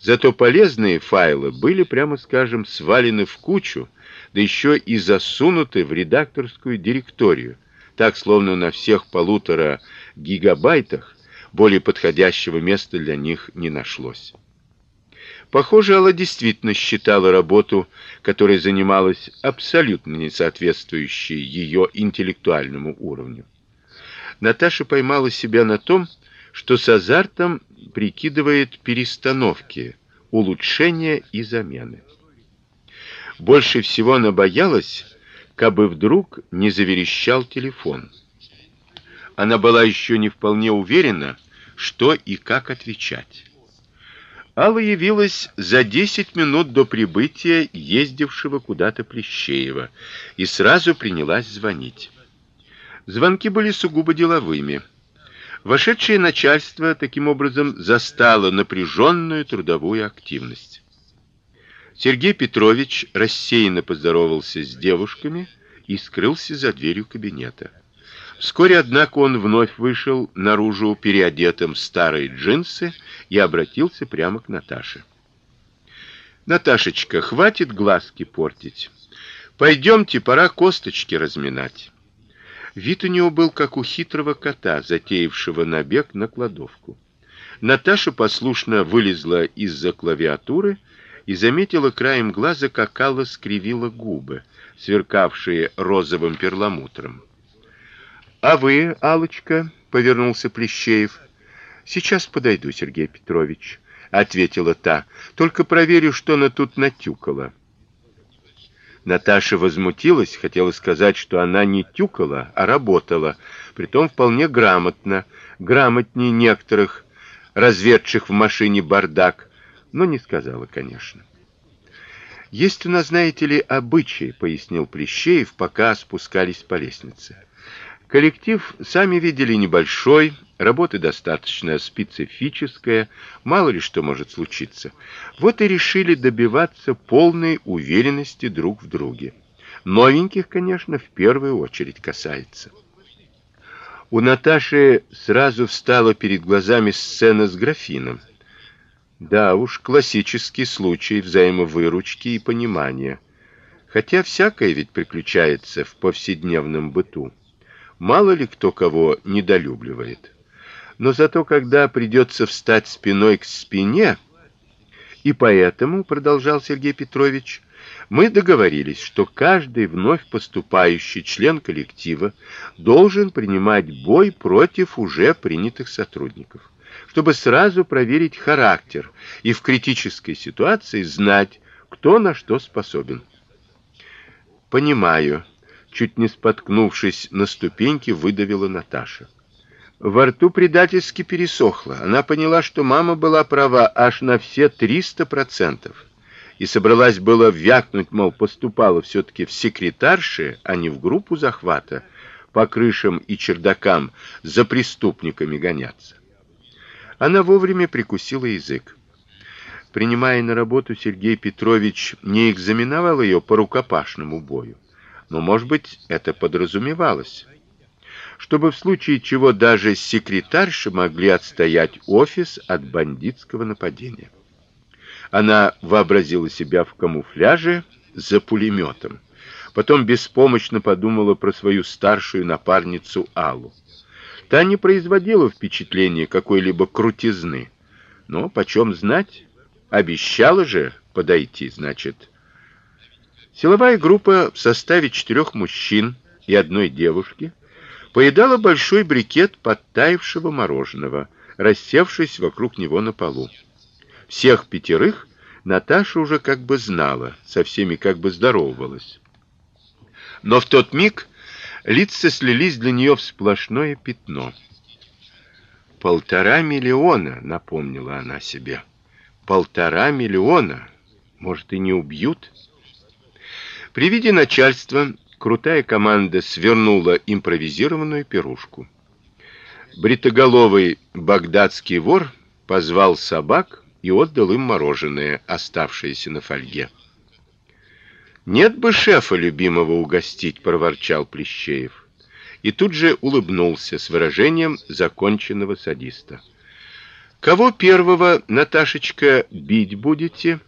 Зато полезные файлы были, прямо скажем, свалены в кучу, да еще и засунуты в редакторскую директорию, так словно на всех полутора гигабайтах более подходящего места для них не нашлось. Похоже, Алла действительно считала работу, которой занималась, абсолютно не соответствующей ее интеллектуальному уровню. Наташа поймала себя на том, что с азартом прикидывает перестановки, улучшения и замены. Больше всего она боялась, кабы вдруг не заверещал телефон. Она была еще не вполне уверена, что и как отвечать. Алла явилась за 10 минут до прибытия ездившего куда-то Плещеева и сразу принялась звонить. Звонки были сугубо деловыми. Вошедшее начальство таким образом застало напряженную трудовую активность. Сергей Петрович рассеянно поздоровался с девушками и скрылся за дверью кабинета. Вскоре, однако, он вновь вышел наружу переодетым в старые джинсы и обратился прямо к Наташе. Наташечка, хватит глазки портить. Пойдемте, пора косточки разминать. Вид у него был как у хитрого кота, затеявшего набег на кладовку. Наташа послушно вылезла из-за клавиатуры и заметила краем глаза, как Алла скривила губы, сверкавшие розовым перламутром. А вы, Алочка, повернулся Плещеев. Сейчас подойду, Сергей Петрович, ответила та. Только проверю, что она тут натюкала. Наташа возмутилась, хотела сказать, что она не тюкала, а работала, притом вполне грамотно, грамотнее некоторых разведших в машине бардак, но не сказала, конечно. Есть у нас, знаете ли, обычай, пояснил Плещеев, пока спускались по лестнице. Коллектив, сами видели, небольшой, работы достаточно специфическая, мало ли что может случиться. Вот и решили добиваться полной уверенности друг в друге. Новеньких, конечно, в первую очередь касается. У Наташи сразу встала перед глазами сцена с графином. Да уж, классический случай взаимовыручки и понимания. Хотя всякое ведь приключается в повседневном быту. Мало ли кто кого недолюбливает. Но зато когда придется встать спиной к спине, и поэтому, продолжал Сергей Петрович, мы договорились, что каждый вновь поступающий член коллектива должен принимать бой против уже принятых сотрудников, чтобы сразу проверить характер и в критической ситуации знать, кто на что способен. Понимаю, чуть не споткнувшись на ступеньке, выдавила Наташа. Во рту предательски пересохло. Она поняла, что мама была права аж на все триста процентов, и собралась было вякнуть, мол, поступала все таки в секретарши, а не в группу захвата, по крышам и чердакам за преступниками гоняться. Она вовремя прикусила язык. Принимая на работу, Сергей Петрович не экзаменовал ее по рукопашному бою но, может быть, это подразумевалось. Чтобы в случае чего даже секретарши могли отстоять офис от бандитского нападения. Она вообразила себя в камуфляже за пулеметом. Потом беспомощно подумала про свою старшую напарницу Аллу. Та не производила впечатления какой-либо крутизны. Но почем знать? Обещала же подойти, значит, Силовая группа в составе четырех мужчин и одной девушки поедала большой брикет подтаявшего мороженого, рассевшись вокруг него на полу. Всех пятерых Наташа уже как бы знала, со всеми как бы здоровалась. Но в тот миг лица слились для нее в сплошное пятно. Полтора миллиона, напомнила она себе. Полтора миллиона. Может, и не убьют? При виде начальства крутая команда свернула импровизированную пирушку. Бритоголовый багдадский вор позвал собак и отдал им мороженое, оставшееся на фольге. Нет бы шефа любимого угостить, проворчал Плещеев. И тут же улыбнулся с выражением законченного садиста. Кого первого, Наташечка, бить будете?